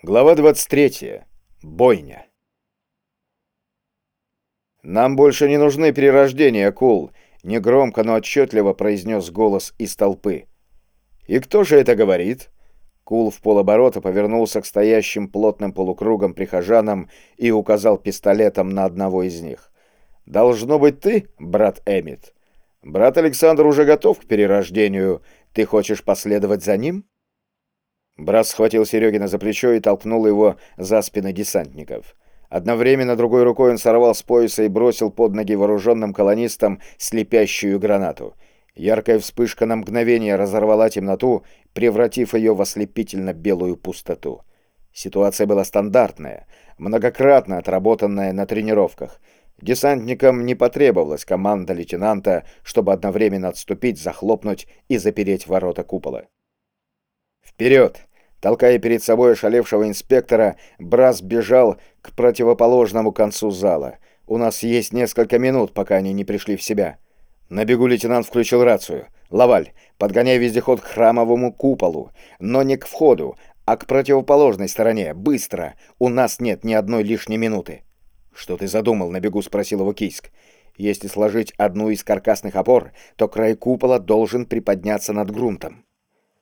Глава 23. Бойня. «Нам больше не нужны перерождения, Кул», — негромко, но отчетливо произнес голос из толпы. «И кто же это говорит?» Кул в полоборота повернулся к стоящим плотным полукругом прихожанам и указал пистолетом на одного из них. «Должно быть ты, брат Эмит. Брат Александр уже готов к перерождению. Ты хочешь последовать за ним?» Брат схватил Серегина за плечо и толкнул его за спины десантников. Одновременно другой рукой он сорвал с пояса и бросил под ноги вооруженным колонистам слепящую гранату. Яркая вспышка на мгновение разорвала темноту, превратив ее в ослепительно-белую пустоту. Ситуация была стандартная, многократно отработанная на тренировках. Десантникам не потребовалась команда лейтенанта, чтобы одновременно отступить, захлопнуть и запереть ворота купола. «Вперед!» Толкая перед собой ошалевшего инспектора, Брас бежал к противоположному концу зала. «У нас есть несколько минут, пока они не пришли в себя». На бегу лейтенант включил рацию. «Лаваль, подгоняй вездеход к храмовому куполу, но не к входу, а к противоположной стороне. Быстро! У нас нет ни одной лишней минуты». «Что ты задумал?» — на бегу спросил его Кийск. «Если сложить одну из каркасных опор, то край купола должен приподняться над грунтом».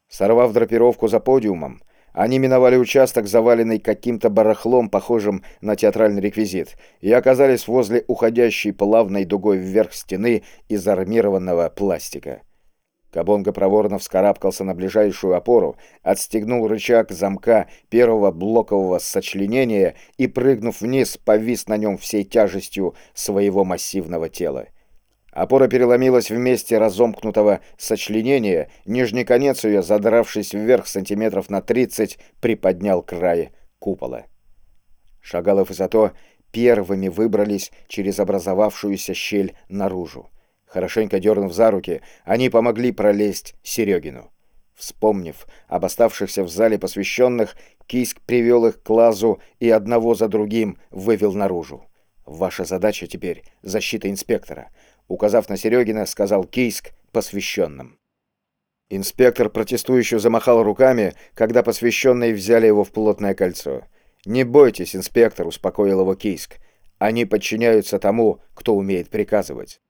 Сорвав драпировку за подиумом, они миновали участок, заваленный каким-то барахлом, похожим на театральный реквизит, и оказались возле уходящей плавной дугой вверх стены из армированного пластика. Кабонга проворно вскарабкался на ближайшую опору, отстегнул рычаг замка первого блокового сочленения и, прыгнув вниз, повис на нем всей тяжестью своего массивного тела. Опора переломилась в месте разомкнутого сочленения, нижний конец ее, задравшись вверх сантиметров на 30, приподнял край купола. Шагалов и Зато первыми выбрались через образовавшуюся щель наружу. Хорошенько дернув за руки, они помогли пролезть Серегину. Вспомнив об оставшихся в зале посвященных, Кийск привел их к лазу и одного за другим вывел наружу. «Ваша задача теперь — защита инспектора указав на Серегина, сказал Кейск посвященным. Инспектор протестующе замахал руками, когда посвященные взяли его в плотное кольцо. «Не бойтесь, инспектор», — успокоил его Кейск. «Они подчиняются тому, кто умеет приказывать».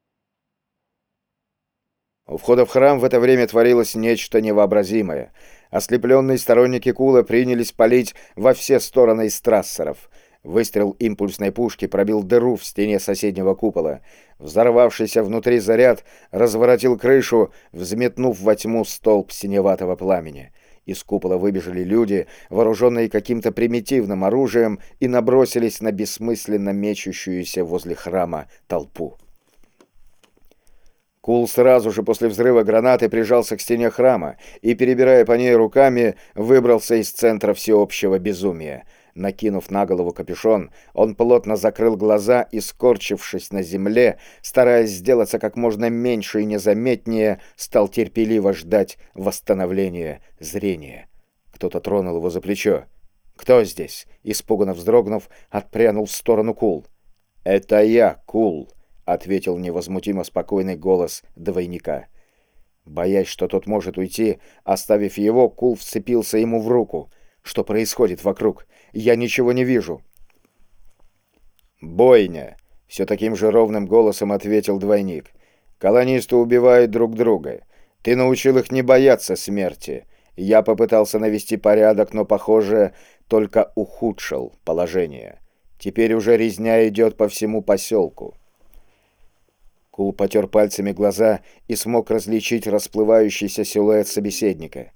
У входа в храм в это время творилось нечто невообразимое. Ослепленные сторонники Кула принялись палить во все стороны из трассеров — Выстрел импульсной пушки пробил дыру в стене соседнего купола. Взорвавшийся внутри заряд разворотил крышу, взметнув во тьму столб синеватого пламени. Из купола выбежали люди, вооруженные каким-то примитивным оружием, и набросились на бессмысленно мечущуюся возле храма толпу. Кул сразу же после взрыва гранаты прижался к стене храма и, перебирая по ней руками, выбрался из центра всеобщего безумия — Накинув на голову капюшон, он плотно закрыл глаза и, скорчившись на земле, стараясь сделаться как можно меньше и незаметнее, стал терпеливо ждать восстановления зрения. Кто-то тронул его за плечо. «Кто здесь?» — испуганно вздрогнув, отпрянул в сторону Кул. «Это я, Кул», — ответил невозмутимо спокойный голос двойника. Боясь, что тот может уйти, оставив его, Кул вцепился ему в руку. Что происходит вокруг? Я ничего не вижу». «Бойня!» — все таким же ровным голосом ответил двойник. «Колонисты убивают друг друга. Ты научил их не бояться смерти. Я попытался навести порядок, но, похоже, только ухудшил положение. Теперь уже резня идет по всему поселку». Кул потер пальцами глаза и смог различить расплывающийся силуэт собеседника.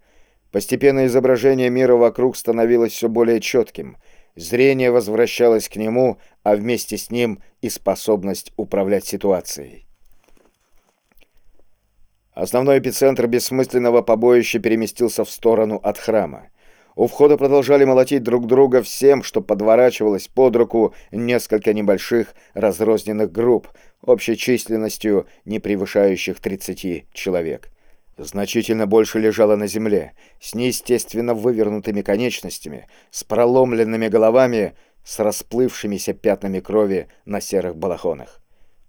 Постепенно изображение мира вокруг становилось все более четким. Зрение возвращалось к нему, а вместе с ним и способность управлять ситуацией. Основной эпицентр бессмысленного побоища переместился в сторону от храма. У входа продолжали молотить друг друга всем, что подворачивалось под руку несколько небольших разрозненных групп, общей численностью не превышающих 30 человек. Значительно больше лежало на земле, с неестественно вывернутыми конечностями, с проломленными головами, с расплывшимися пятнами крови на серых балахонах.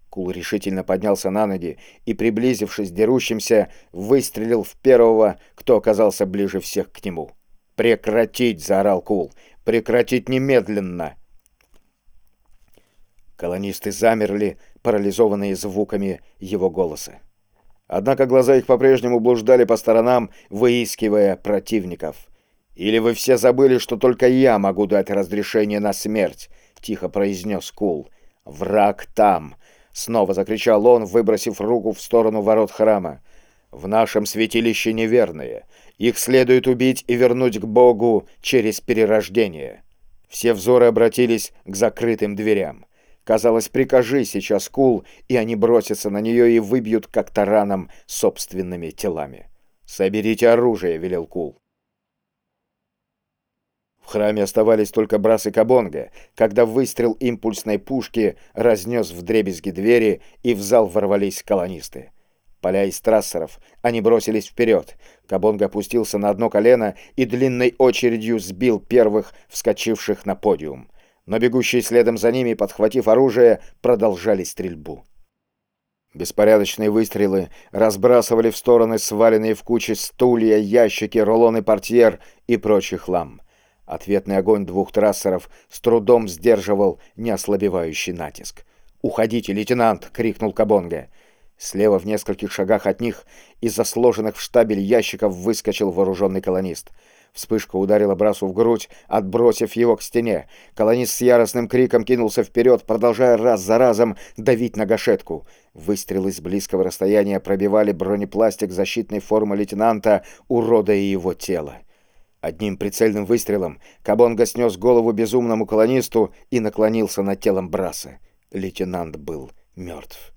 Кул решительно поднялся на ноги и, приблизившись к дерущимся, выстрелил в первого, кто оказался ближе всех к нему. «Прекратить!» — заорал Кул. Прекратить немедленно!» Колонисты замерли, парализованные звуками его голоса. Однако глаза их по-прежнему блуждали по сторонам, выискивая противников. «Или вы все забыли, что только я могу дать разрешение на смерть?» — тихо произнес Кул. «Враг там!» — снова закричал он, выбросив руку в сторону ворот храма. «В нашем святилище неверные. Их следует убить и вернуть к Богу через перерождение». Все взоры обратились к закрытым дверям. Казалось, прикажи сейчас Кул, и они бросятся на нее и выбьют как тараном собственными телами. «Соберите оружие», — велел Кул. В храме оставались только Брас Кабонга, когда выстрел импульсной пушки разнес вдребезги двери, и в зал ворвались колонисты. Поля из трассеров, они бросились вперед. Кабонга опустился на одно колено и длинной очередью сбил первых, вскочивших на подиум но бегущие следом за ними, подхватив оружие, продолжали стрельбу. Беспорядочные выстрелы разбрасывали в стороны сваленные в кучи стулья, ящики, рулоны портьер и прочий хлам. Ответный огонь двух трассеров с трудом сдерживал неослабевающий натиск. «Уходите, лейтенант!» — крикнул Кабонга. Слева в нескольких шагах от них из-за сложенных в штабель ящиков выскочил вооруженный колонист — Вспышка ударила Брасу в грудь, отбросив его к стене. Колонист с яростным криком кинулся вперед, продолжая раз за разом давить на гашетку. Выстрелы с близкого расстояния пробивали бронепластик защитной формы лейтенанта, уродая его тело. Одним прицельным выстрелом Кабонга снес голову безумному колонисту и наклонился над телом Браса. Лейтенант был мертв.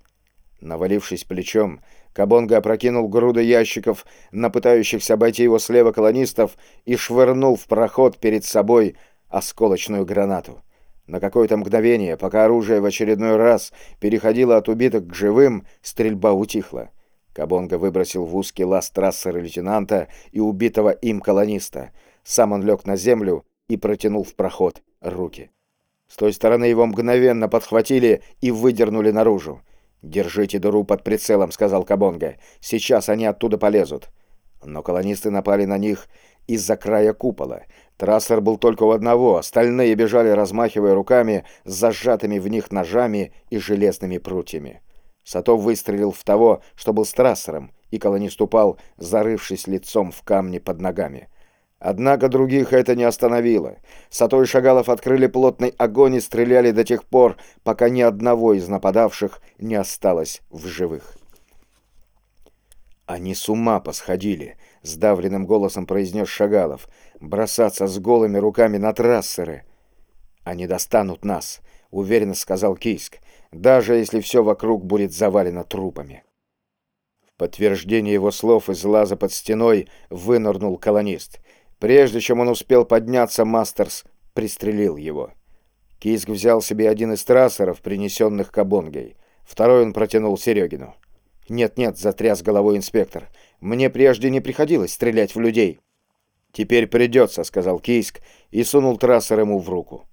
Навалившись плечом, Кабонга опрокинул груды ящиков на пытающихся обойти его слева колонистов и швырнул в проход перед собой осколочную гранату. На какое-то мгновение, пока оружие в очередной раз переходило от убитых к живым, стрельба утихла. Кабонга выбросил в узкий лаз трассера лейтенанта и убитого им колониста. Сам он лег на землю и протянул в проход руки. С той стороны его мгновенно подхватили и выдернули наружу. «Держите дыру под прицелом», — сказал Кабонга. «Сейчас они оттуда полезут». Но колонисты напали на них из-за края купола. Трассер был только у одного, остальные бежали, размахивая руками с зажатыми в них ножами и железными прутьями. Сатов выстрелил в того, что был с трассером, и колонист упал, зарывшись лицом в камни под ногами. Однако других это не остановило. Сато и Шагалов открыли плотный огонь и стреляли до тех пор, пока ни одного из нападавших не осталось в живых. «Они с ума посходили», — сдавленным голосом произнес Шагалов. «Бросаться с голыми руками на трассеры». «Они достанут нас», — уверенно сказал Кийск, «даже если все вокруг будет завалено трупами». В подтверждение его слов из лаза под стеной вынырнул колонист — Прежде чем он успел подняться, Мастерс пристрелил его. Киск взял себе один из трассеров, принесенных Кабонгой. Второй он протянул Серегину. «Нет-нет», — затряс головой инспектор. «Мне прежде не приходилось стрелять в людей». «Теперь придется», — сказал Кийск и сунул трассер ему в руку.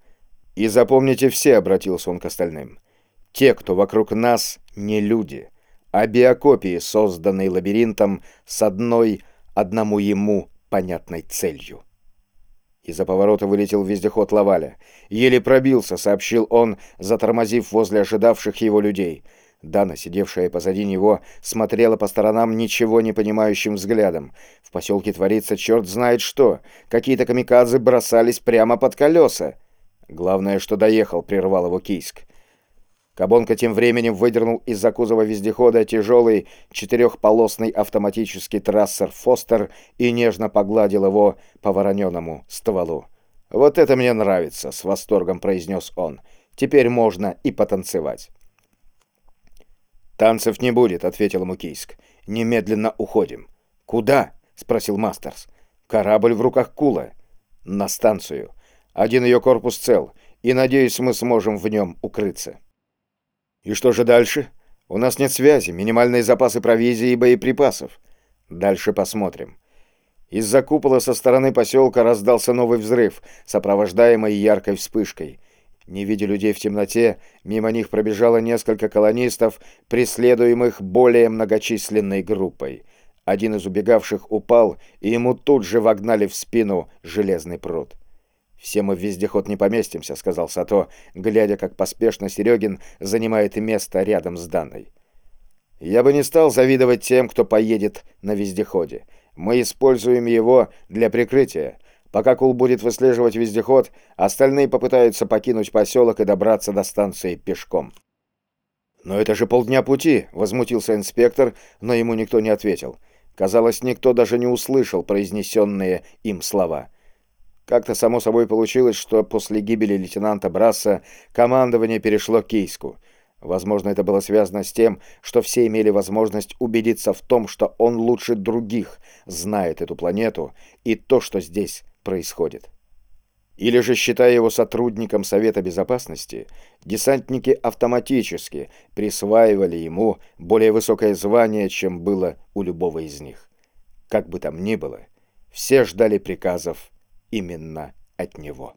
«И запомните все», — обратился он к остальным. «Те, кто вокруг нас, не люди, а биокопии, созданные лабиринтом с одной, одному ему понятной целью. Из-за поворота вылетел вездеход Лаваля. Еле пробился, сообщил он, затормозив возле ожидавших его людей. Дана, сидевшая позади него, смотрела по сторонам ничего не понимающим взглядом. В поселке творится черт знает что. Какие-то камикадзе бросались прямо под колеса. Главное, что доехал, прервал его Кийск. Кабонка тем временем выдернул из-за кузова вездехода тяжелый четырехполосный автоматический трассер «Фостер» и нежно погладил его по вороненому стволу. «Вот это мне нравится», — с восторгом произнес он. «Теперь можно и потанцевать». «Танцев не будет», — ответил ему Кийск. «Немедленно уходим». «Куда?» — спросил Мастерс. «Корабль в руках Кула». «На станцию. Один ее корпус цел, и, надеюсь, мы сможем в нем укрыться». И что же дальше? У нас нет связи, минимальные запасы провизии и боеприпасов. Дальше посмотрим. Из-за купола со стороны поселка раздался новый взрыв, сопровождаемый яркой вспышкой. Не видя людей в темноте, мимо них пробежало несколько колонистов, преследуемых более многочисленной группой. Один из убегавших упал, и ему тут же вогнали в спину железный пруд. «Все мы в вездеход не поместимся», — сказал Сато, глядя, как поспешно Серегин занимает место рядом с Даной. «Я бы не стал завидовать тем, кто поедет на вездеходе. Мы используем его для прикрытия. Пока Кул будет выслеживать вездеход, остальные попытаются покинуть поселок и добраться до станции пешком». «Но это же полдня пути», — возмутился инспектор, но ему никто не ответил. Казалось, никто даже не услышал произнесенные им слова. Как-то само собой получилось, что после гибели лейтенанта Брасса командование перешло к Кейску. Возможно, это было связано с тем, что все имели возможность убедиться в том, что он лучше других знает эту планету и то, что здесь происходит. Или же, считая его сотрудником Совета Безопасности, десантники автоматически присваивали ему более высокое звание, чем было у любого из них. Как бы там ни было, все ждали приказов именно от него.